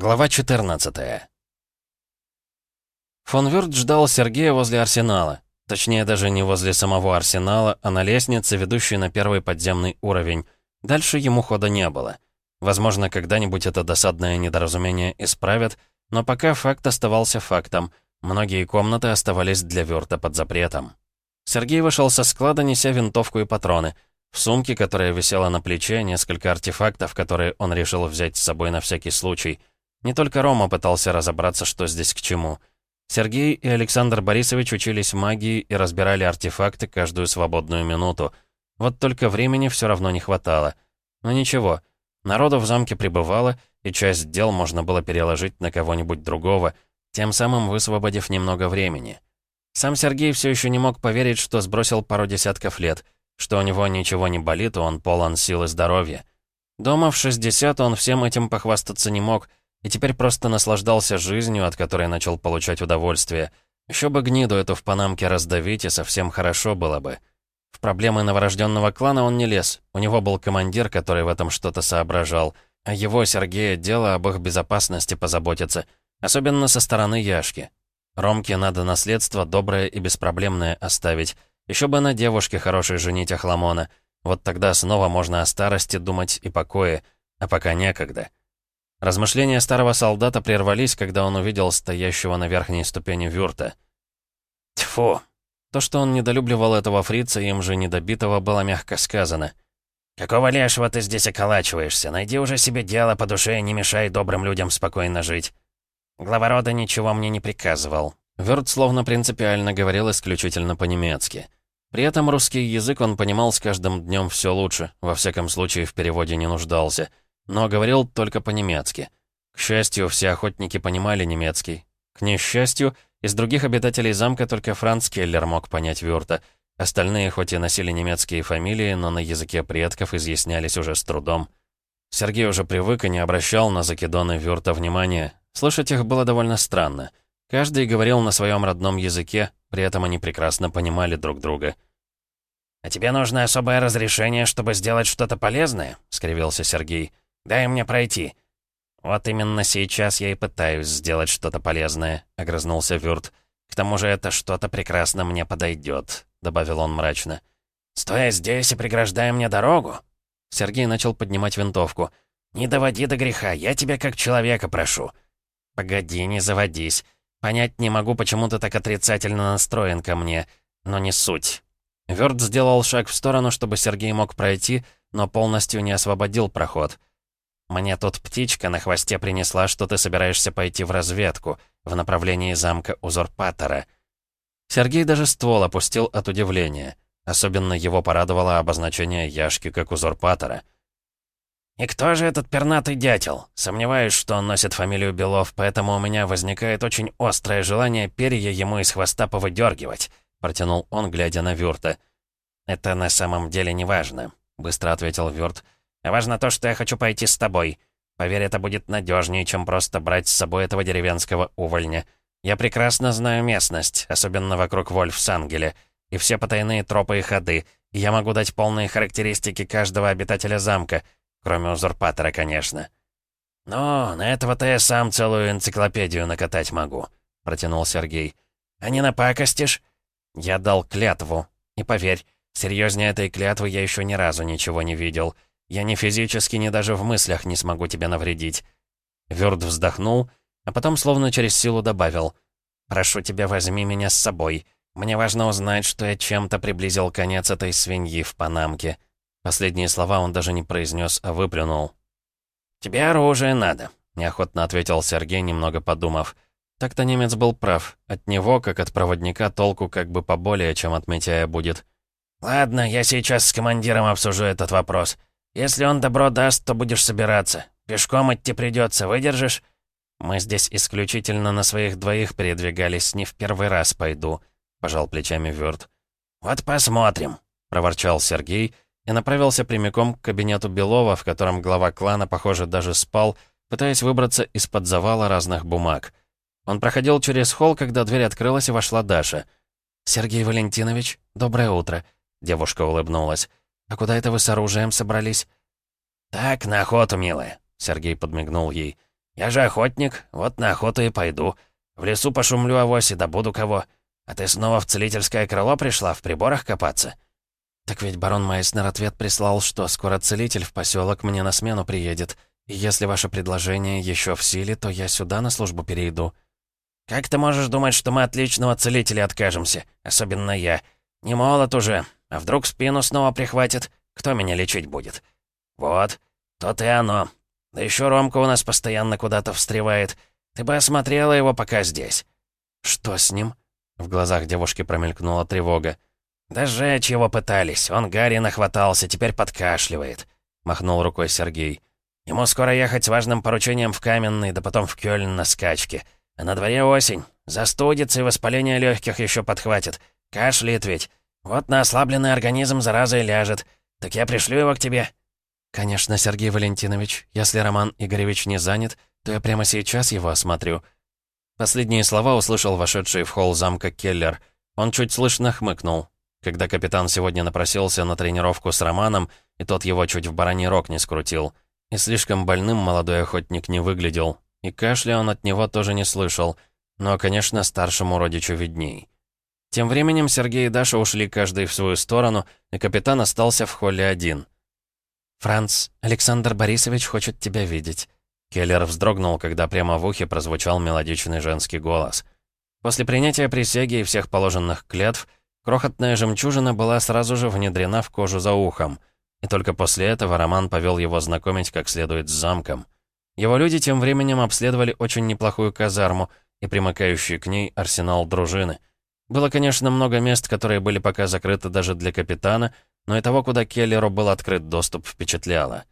Глава 14 Фон Вюрт ждал Сергея возле арсенала. Точнее, даже не возле самого арсенала, а на лестнице, ведущей на первый подземный уровень. Дальше ему хода не было. Возможно, когда-нибудь это досадное недоразумение исправят, но пока факт оставался фактом. Многие комнаты оставались для Вюрта под запретом. Сергей вышел со склада, неся винтовку и патроны. В сумке, которая висела на плече, несколько артефактов, которые он решил взять с собой на всякий случай — не только Рома пытался разобраться, что здесь к чему. Сергей и Александр Борисович учились магии и разбирали артефакты каждую свободную минуту. Вот только времени все равно не хватало. Но ничего, народу в замке прибывало, и часть дел можно было переложить на кого-нибудь другого, тем самым высвободив немного времени. Сам Сергей все еще не мог поверить, что сбросил пару десятков лет, что у него ничего не болит, и он полон сил и здоровья. Дома в 60 он всем этим похвастаться не мог, и теперь просто наслаждался жизнью, от которой начал получать удовольствие. Еще бы гниду эту в Панамке раздавить, и совсем хорошо было бы. В проблемы новорожденного клана он не лез. У него был командир, который в этом что-то соображал. А его, Сергея, дело об их безопасности позаботиться. Особенно со стороны Яшки. Ромке надо наследство доброе и беспроблемное оставить. Еще бы на девушке хорошей женить Ахламона. Вот тогда снова можно о старости думать и покое. А пока некогда. Размышления старого солдата прервались, когда он увидел стоящего на верхней ступени Вюрта. Тьфу! То, что он недолюбливал этого фрица, им же недобитого, было мягко сказано. «Какого лешего ты здесь околачиваешься? Найди уже себе дело по душе и не мешай добрым людям спокойно жить». Глава рода ничего мне не приказывал. Вёрт словно принципиально говорил исключительно по-немецки. При этом русский язык он понимал с каждым днем все лучше, во всяком случае в переводе не нуждался — но говорил только по-немецки. К счастью, все охотники понимали немецкий. К несчастью, из других обитателей замка только Франц Келлер мог понять Вюрта. Остальные хоть и носили немецкие фамилии, но на языке предков изъяснялись уже с трудом. Сергей уже привык и не обращал на закидоны Вюрта внимания. Слышать их было довольно странно. Каждый говорил на своем родном языке, при этом они прекрасно понимали друг друга. «А тебе нужно особое разрешение, чтобы сделать что-то полезное?» — скривился Сергей. «Дай мне пройти». «Вот именно сейчас я и пытаюсь сделать что-то полезное», — огрызнулся Вюрт. «К тому же это что-то прекрасно мне подойдет», — добавил он мрачно. «Стоя здесь и преграждая мне дорогу?» Сергей начал поднимать винтовку. «Не доводи до греха, я тебя как человека прошу». «Погоди, не заводись. Понять не могу, почему ты так отрицательно настроен ко мне, но не суть». Вёрт сделал шаг в сторону, чтобы Сергей мог пройти, но полностью не освободил проход. «Мне тут птичка на хвосте принесла, что ты собираешься пойти в разведку, в направлении замка Узурпатора». Сергей даже ствол опустил от удивления. Особенно его порадовало обозначение Яшки как Узурпатора. «И кто же этот пернатый дятел? Сомневаюсь, что он носит фамилию Белов, поэтому у меня возникает очень острое желание перья ему из хвоста повыдергивать», протянул он, глядя на Вюрта. «Это на самом деле не важно», — быстро ответил Вюрт. Важно то, что я хочу пойти с тобой. Поверь, это будет надежнее, чем просто брать с собой этого деревенского увольня. Я прекрасно знаю местность, особенно вокруг Вольфсангеля, и все потайные тропы и ходы, и я могу дать полные характеристики каждого обитателя замка, кроме узурпатора, конечно. «Ну, на этого-то я сам целую энциклопедию накатать могу», — протянул Сергей. «А не напакостишь?» Я дал клятву. И поверь, серьезнее этой клятвы я еще ни разу ничего не видел. Я ни физически, ни даже в мыслях не смогу тебе навредить». Вёрд вздохнул, а потом словно через силу добавил. «Прошу тебя, возьми меня с собой. Мне важно узнать, что я чем-то приблизил конец этой свиньи в Панамке». Последние слова он даже не произнес, а выплюнул. «Тебе оружие надо», — неохотно ответил Сергей, немного подумав. Так-то немец был прав. От него, как от проводника, толку как бы поболее, чем от Митяя будет. «Ладно, я сейчас с командиром обсужу этот вопрос. «Если он добро даст, то будешь собираться. Пешком идти придется, выдержишь?» «Мы здесь исключительно на своих двоих передвигались, не в первый раз пойду», — пожал плечами Вёрт. «Вот посмотрим», — проворчал Сергей и направился прямиком к кабинету Белова, в котором глава клана, похоже, даже спал, пытаясь выбраться из-под завала разных бумаг. Он проходил через холл, когда дверь открылась и вошла Даша. «Сергей Валентинович, доброе утро», — девушка улыбнулась. «А куда это вы с оружием собрались?» «Так, на охоту, милая», — Сергей подмигнул ей. Я же охотник, вот на охоту и пойду. В лесу пошумлю авось и добуду кого. А ты снова в целительское крыло пришла, в приборах копаться?» «Так ведь барон Майснер ответ прислал, что скоро целитель в поселок мне на смену приедет. И если ваше предложение еще в силе, то я сюда на службу перейду». «Как ты можешь думать, что мы от личного целителя откажемся? Особенно я. Не молод уже. А вдруг спину снова прихватит? Кто меня лечить будет?» «Вот, то-то и оно. Да еще Ромка у нас постоянно куда-то встревает. Ты бы осмотрела его пока здесь». «Что с ним?» В глазах девушки промелькнула тревога. «Да сжечь его пытались. Он Гарри нахватался, теперь подкашливает», — махнул рукой Сергей. «Ему скоро ехать с важным поручением в Каменный, да потом в Кёльн на скачке. А на дворе осень. Застудится и воспаление легких еще подхватит. Кашляет ведь. Вот на ослабленный организм зараза и ляжет. Так я пришлю его к тебе». «Конечно, Сергей Валентинович. Если Роман Игоревич не занят, то я прямо сейчас его осмотрю». Последние слова услышал вошедший в холл замка Келлер. Он чуть слышно хмыкнул. Когда капитан сегодня напросился на тренировку с Романом, и тот его чуть в бараний рог не скрутил. И слишком больным молодой охотник не выглядел. И кашля он от него тоже не слышал. Но, конечно, старшему родичу видней. Тем временем Сергей и Даша ушли каждый в свою сторону, и капитан остался в холле один. «Франц, Александр Борисович хочет тебя видеть». Келлер вздрогнул, когда прямо в ухе прозвучал мелодичный женский голос. После принятия присяги и всех положенных клятв, крохотная жемчужина была сразу же внедрена в кожу за ухом. И только после этого Роман повел его знакомить как следует с замком. Его люди тем временем обследовали очень неплохую казарму и примыкающий к ней арсенал дружины. Было, конечно, много мест, которые были пока закрыты даже для капитана, но и того, куда Келлеру был открыт доступ, впечатляло.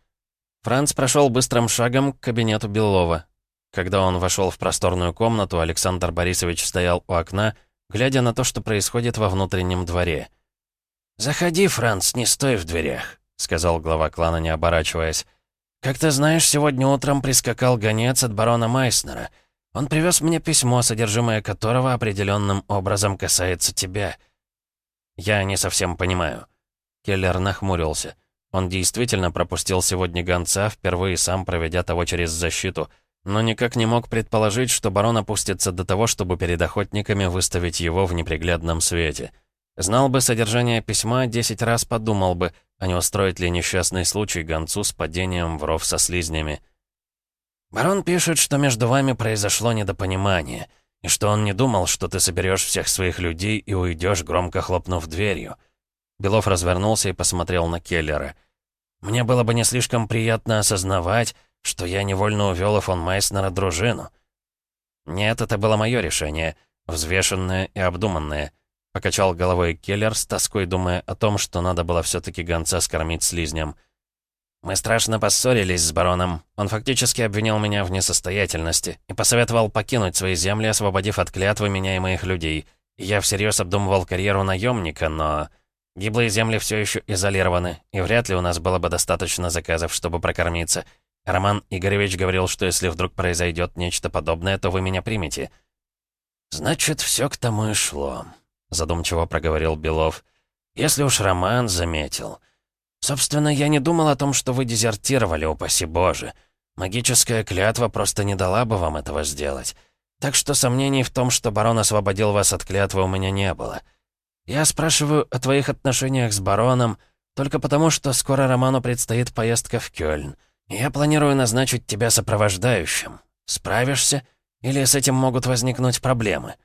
Франц прошел быстрым шагом к кабинету Белова. Когда он вошел в просторную комнату, Александр Борисович стоял у окна, глядя на то, что происходит во внутреннем дворе. «Заходи, Франц, не стой в дверях», — сказал глава клана, не оборачиваясь. «Как ты знаешь, сегодня утром прискакал гонец от барона Майснера. Он привез мне письмо, содержимое которого определенным образом касается тебя». «Я не совсем понимаю». Келлер нахмурился. Он действительно пропустил сегодня гонца, впервые сам проведя того через защиту, но никак не мог предположить, что барон опустится до того, чтобы перед охотниками выставить его в неприглядном свете. Знал бы содержание письма, десять раз подумал бы, а не устроить ли несчастный случай гонцу с падением в ров со слизнями. «Барон пишет, что между вами произошло недопонимание, и что он не думал, что ты соберешь всех своих людей и уйдешь, громко хлопнув дверью». Белов развернулся и посмотрел на Келлера. «Мне было бы не слишком приятно осознавать, что я невольно увел фон Майснера дружину». «Нет, это было мое решение, взвешенное и обдуманное». Покачал головой Келлер, с тоской думая о том, что надо было все-таки гонца скормить слизням. «Мы страшно поссорились с бароном. Он фактически обвинил меня в несостоятельности и посоветовал покинуть свои земли, освободив от клятвы меня и моих людей. Я всерьез обдумывал карьеру наемника, но... Гиблые земли все еще изолированы, и вряд ли у нас было бы достаточно заказов, чтобы прокормиться. Роман Игоревич говорил, что если вдруг произойдет нечто подобное, то вы меня примете». «Значит, все к тому и шло», — задумчиво проговорил Белов. «Если уж Роман заметил. Собственно, я не думал о том, что вы дезертировали, упаси Боже. Магическая клятва просто не дала бы вам этого сделать. Так что сомнений в том, что барон освободил вас от клятвы, у меня не было. Я спрашиваю о твоих отношениях с бароном только потому, что скоро Роману предстоит поездка в Кёльн. Я планирую назначить тебя сопровождающим. Справишься? Или с этим могут возникнуть проблемы?»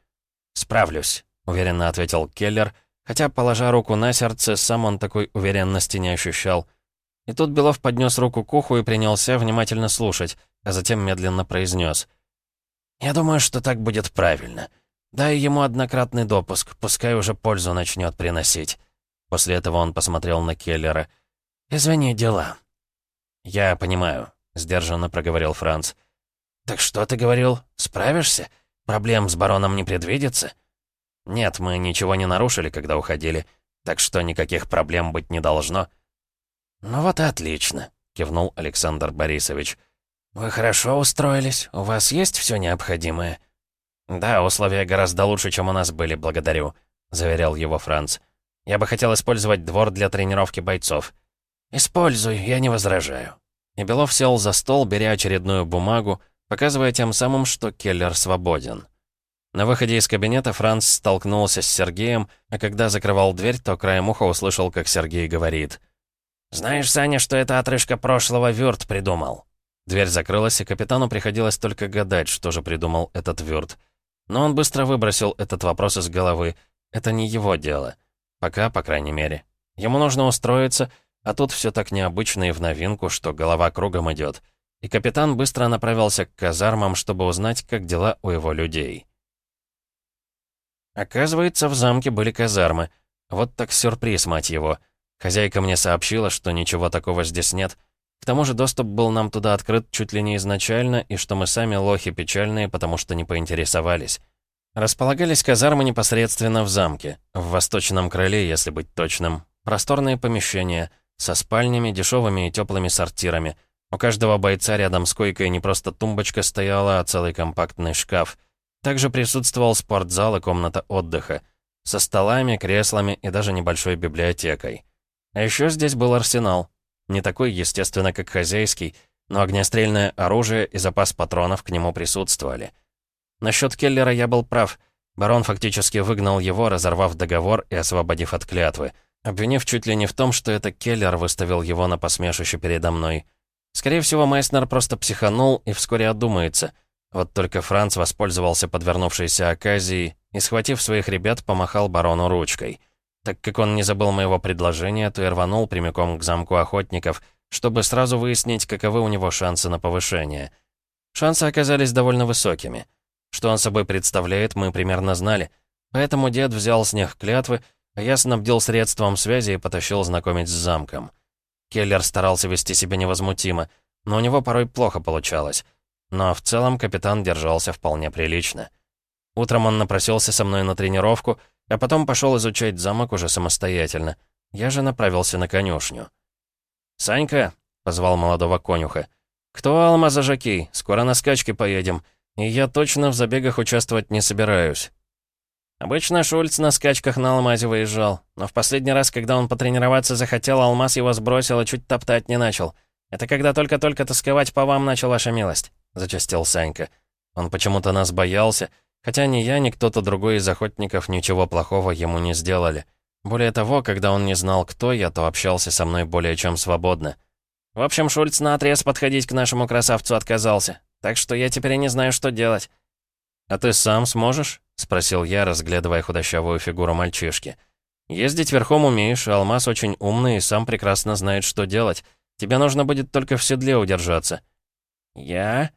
«Справлюсь», — уверенно ответил Келлер, хотя, положа руку на сердце, сам он такой уверенности не ощущал. И тут Белов поднес руку к уху и принялся внимательно слушать, а затем медленно произнес. «Я думаю, что так будет правильно. Дай ему однократный допуск, пускай уже пользу начнет приносить». После этого он посмотрел на Келлера. «Извини, дела». «Я понимаю», — сдержанно проговорил Франц. «Так что ты говорил? Справишься? Проблем с бароном не предвидится?» «Нет, мы ничего не нарушили, когда уходили, так что никаких проблем быть не должно». «Ну вот и отлично», — кивнул Александр Борисович. «Вы хорошо устроились? У вас есть все необходимое?» «Да, условия гораздо лучше, чем у нас были, благодарю», — заверял его Франц. «Я бы хотел использовать двор для тренировки бойцов». «Используй, я не возражаю». И Белов сел за стол, беря очередную бумагу, показывая тем самым, что Келлер свободен. На выходе из кабинета Франц столкнулся с Сергеем, а когда закрывал дверь, то краем уха услышал, как Сергей говорит. «Знаешь, Саня, что это отрыжка прошлого Вюрт придумал?» Дверь закрылась, и капитану приходилось только гадать, что же придумал этот Вюрт. Но он быстро выбросил этот вопрос из головы. Это не его дело. Пока, по крайней мере. Ему нужно устроиться, а тут все так необычно и в новинку, что голова кругом идет. И капитан быстро направился к казармам, чтобы узнать, как дела у его людей. Оказывается, в замке были казармы. Вот так сюрприз, мать его. Хозяйка мне сообщила, что ничего такого здесь нет. К тому же доступ был нам туда открыт чуть ли не изначально, и что мы сами лохи печальные, потому что не поинтересовались. Располагались казармы непосредственно в замке, в восточном крыле, если быть точным. Просторные помещения, со спальнями, дешевыми и теплыми сортирами. У каждого бойца рядом с койкой не просто тумбочка стояла, а целый компактный шкаф — также присутствовал спортзал и комната отдыха. Со столами, креслами и даже небольшой библиотекой. А еще здесь был арсенал. Не такой, естественно, как хозяйский, но огнестрельное оружие и запас патронов к нему присутствовали. Насчет Келлера я был прав. Барон фактически выгнал его, разорвав договор и освободив от клятвы, обвинив чуть ли не в том, что это Келлер выставил его на посмешище передо мной. Скорее всего, Майснер просто психанул и вскоре одумается — вот только Франц воспользовался подвернувшейся оказией и, схватив своих ребят, помахал барону ручкой. Так как он не забыл моего предложения, то и рванул прямиком к замку охотников, чтобы сразу выяснить, каковы у него шансы на повышение. Шансы оказались довольно высокими. Что он собой представляет, мы примерно знали. Поэтому дед взял с них клятвы, а я снабдил средством связи и потащил знакомить с замком. Келлер старался вести себя невозмутимо, но у него порой плохо получалось. Но в целом капитан держался вполне прилично. Утром он напросился со мной на тренировку, а потом пошел изучать замок уже самостоятельно. Я же направился на конюшню. «Санька», — позвал молодого конюха, — «кто алмаза жакей? Скоро на скачки поедем, и я точно в забегах участвовать не собираюсь». Обычно Шульц на скачках на алмазе выезжал, но в последний раз, когда он потренироваться захотел, алмаз его сбросил и чуть топтать не начал. Это когда только-только тосковать по вам начал, ваша милость. — зачастил Санька. Он почему-то нас боялся, хотя ни я, ни кто-то другой из охотников ничего плохого ему не сделали. Более того, когда он не знал, кто я, то общался со мной более чем свободно. В общем, Шульц наотрез подходить к нашему красавцу отказался, так что я теперь не знаю, что делать. «А ты сам сможешь?» — спросил я, разглядывая худощавую фигуру мальчишки. «Ездить верхом умеешь, Алмаз очень умный и сам прекрасно знает, что делать. Тебе нужно будет только в седле удержаться». «Я?»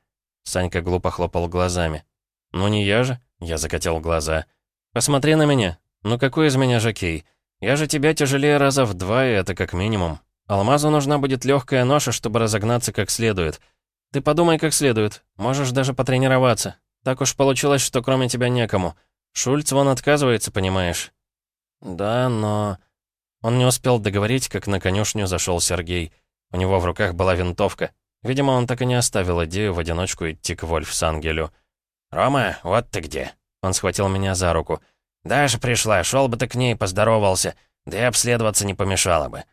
Санька глупо хлопал глазами. «Ну не я же?» Я закатил глаза. «Посмотри на меня. Ну какой из меня жокей? Я же тебя тяжелее раза в два, и это как минимум. Алмазу нужна будет легкая ноша, чтобы разогнаться как следует. Ты подумай как следует. Можешь даже потренироваться. Так уж получилось, что кроме тебя некому. Шульц вон отказывается, понимаешь?» «Да, но...» Он не успел договорить, как на конюшню зашел Сергей. У него в руках была винтовка. Видимо, он так и не оставил идею в одиночку идти к Вольфсангелю. «Рома, вот ты где!» Он схватил меня за руку. «Даша пришла, шел бы ты к ней, поздоровался. Да и обследоваться не помешало бы».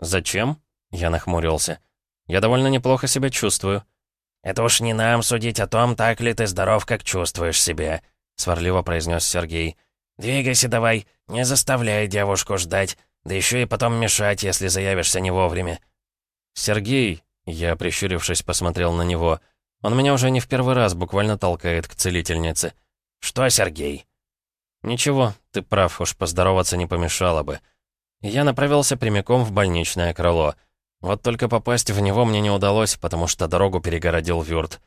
«Зачем?» Я нахмурился. «Я довольно неплохо себя чувствую». «Это уж не нам судить о том, так ли ты здоров, как чувствуешь себя», — сварливо произнес Сергей. «Двигайся давай, не заставляй девушку ждать, да еще и потом мешать, если заявишься не вовремя». «Сергей», я, прищурившись, посмотрел на него. Он меня уже не в первый раз буквально толкает к целительнице. «Что, Сергей?» «Ничего, ты прав, уж поздороваться не помешало бы». Я направился прямиком в больничное крыло. Вот только попасть в него мне не удалось, потому что дорогу перегородил Вюрт.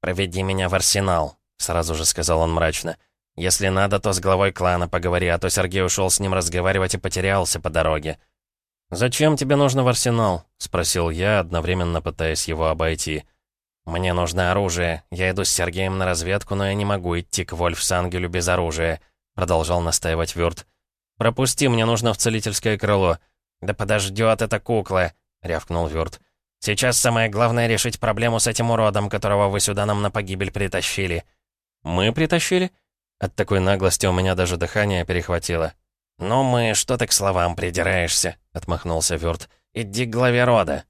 «Проведи меня в арсенал», — сразу же сказал он мрачно. «Если надо, то с главой клана поговори, а то Сергей ушел с ним разговаривать и потерялся по дороге». «Зачем тебе нужно в арсенал?» — спросил я, одновременно пытаясь его обойти. «Мне нужно оружие. Я иду с Сергеем на разведку, но я не могу идти к Вольфсангелю без оружия», — продолжал настаивать Вюрт. «Пропусти, мне нужно в целительское крыло». «Да подождет эта кукла», — рявкнул Вюрт. «Сейчас самое главное решить проблему с этим уродом, которого вы сюда нам на погибель притащили». «Мы притащили?» От такой наглости у меня даже дыхание перехватило. «Ну мы, что ты к словам придираешься?» — отмахнулся Вёрт. «Иди к главе рода».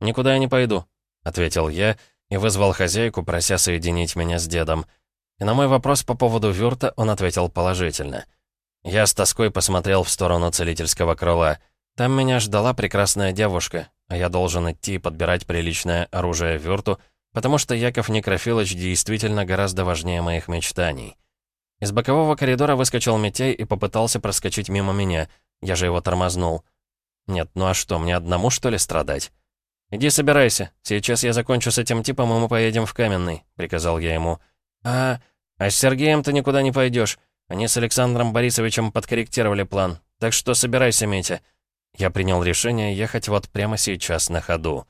«Никуда я не пойду», — ответил я и вызвал хозяйку, прося соединить меня с дедом. И на мой вопрос по поводу Вюрта он ответил положительно. Я с тоской посмотрел в сторону целительского крыла. Там меня ждала прекрасная девушка, а я должен идти и подбирать приличное оружие Вюрту, потому что Яков Некрофилович действительно гораздо важнее моих мечтаний. Из бокового коридора выскочил Митяй и попытался проскочить мимо меня. Я же его тормознул. Нет, ну а что, мне одному, что ли, страдать? «Иди собирайся. Сейчас я закончу с этим типом, и мы поедем в Каменный», — приказал я ему. «А, а с Сергеем ты никуда не пойдешь. Они с Александром Борисовичем подкорректировали план. Так что собирайся, Митя». Я принял решение ехать вот прямо сейчас на ходу.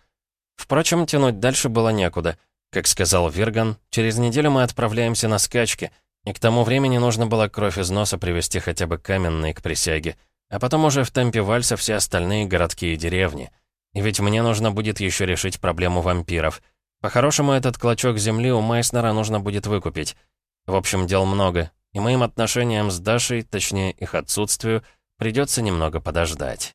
Впрочем, тянуть дальше было некуда. Как сказал Вирган, через неделю мы отправляемся на скачки — и к тому времени нужно было кровь из носа привести хотя бы каменные к присяге, а потом уже в темпе вальса все остальные городки и деревни. И ведь мне нужно будет еще решить проблему вампиров. По-хорошему, этот клочок земли у Майснера нужно будет выкупить. В общем, дел много, и моим отношениям с Дашей, точнее их отсутствию, придется немного подождать.